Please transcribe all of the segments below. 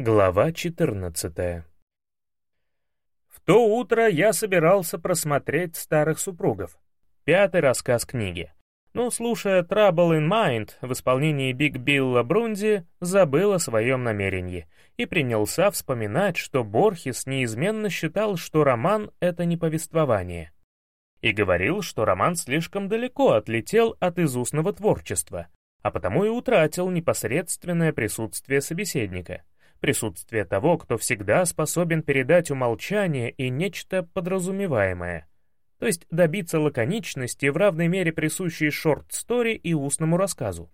Глава 14 В то утро я собирался просмотреть «Старых супругов», пятый рассказ книги. Но, слушая «Trouble in Mind» в исполнении Биг Билла Брунди, забыл о своем намерении и принялся вспоминать, что Борхес неизменно считал, что роман — это не повествование. И говорил, что роман слишком далеко отлетел от изустного творчества, а потому и утратил непосредственное присутствие собеседника — присутствие того, кто всегда способен передать умолчание и нечто подразумеваемое, то есть добиться лаконичности в равной мере присущей шорт-стори и устному рассказу.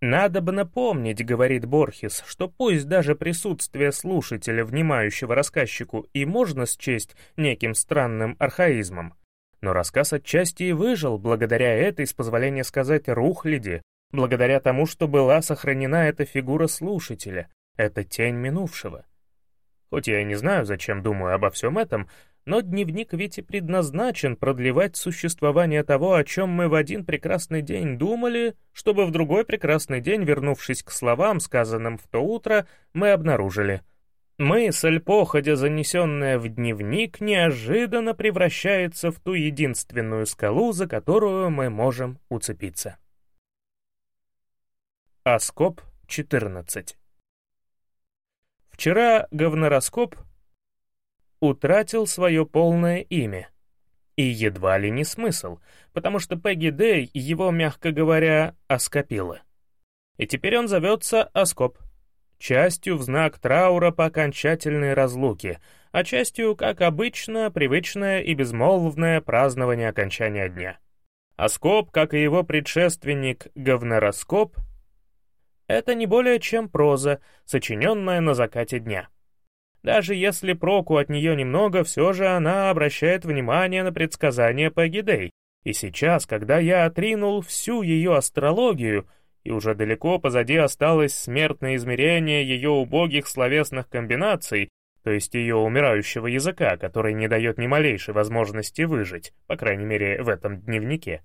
«Надо бы напомнить, — говорит Борхес, — что пусть даже присутствие слушателя, внимающего рассказчику, и можно счесть неким странным архаизмом, но рассказ отчасти и выжил благодаря этой, с позволения сказать, рухляди, благодаря тому, что была сохранена эта фигура слушателя, это тень минувшего. Хоть я и не знаю, зачем думаю обо всем этом, но дневник ведь и предназначен продлевать существование того, о чем мы в один прекрасный день думали, чтобы в другой прекрасный день, вернувшись к словам, сказанным в то утро, мы обнаружили. Мысль, походя занесенная в дневник, неожиданно превращается в ту единственную скалу, за которую мы можем уцепиться. Аскоп 14 Вчера говнороскоп утратил свое полное имя. И едва ли не смысл, потому что Пегги Дэй его, мягко говоря, оскопила. И теперь он зовется Оскоп. Частью в знак траура по окончательной разлуке, а частью, как обычно, привычное и безмолвное празднование окончания дня. Оскоп, как и его предшественник говнороскоп, это не более чем проза, сочиненная на закате дня. Даже если проку от нее немного, все же она обращает внимание на предсказания Пегидей. И сейчас, когда я отринул всю ее астрологию, и уже далеко позади осталось смертное измерение ее убогих словесных комбинаций, то есть ее умирающего языка, который не дает ни малейшей возможности выжить, по крайней мере в этом дневнике,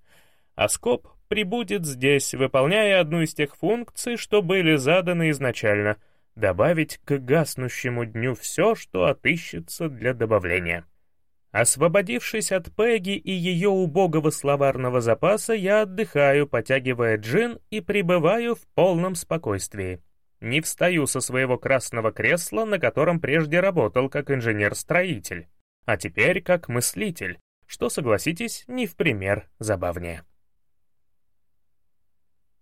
Аскоп прибудет здесь, выполняя одну из тех функций, что были заданы изначально — добавить к гаснущему дню все, что отыщется для добавления. Освободившись от Пегги и ее убогого словарного запаса, я отдыхаю, потягивая джин и пребываю в полном спокойствии. Не встаю со своего красного кресла, на котором прежде работал как инженер-строитель, а теперь как мыслитель, что, согласитесь, не в пример забавнее.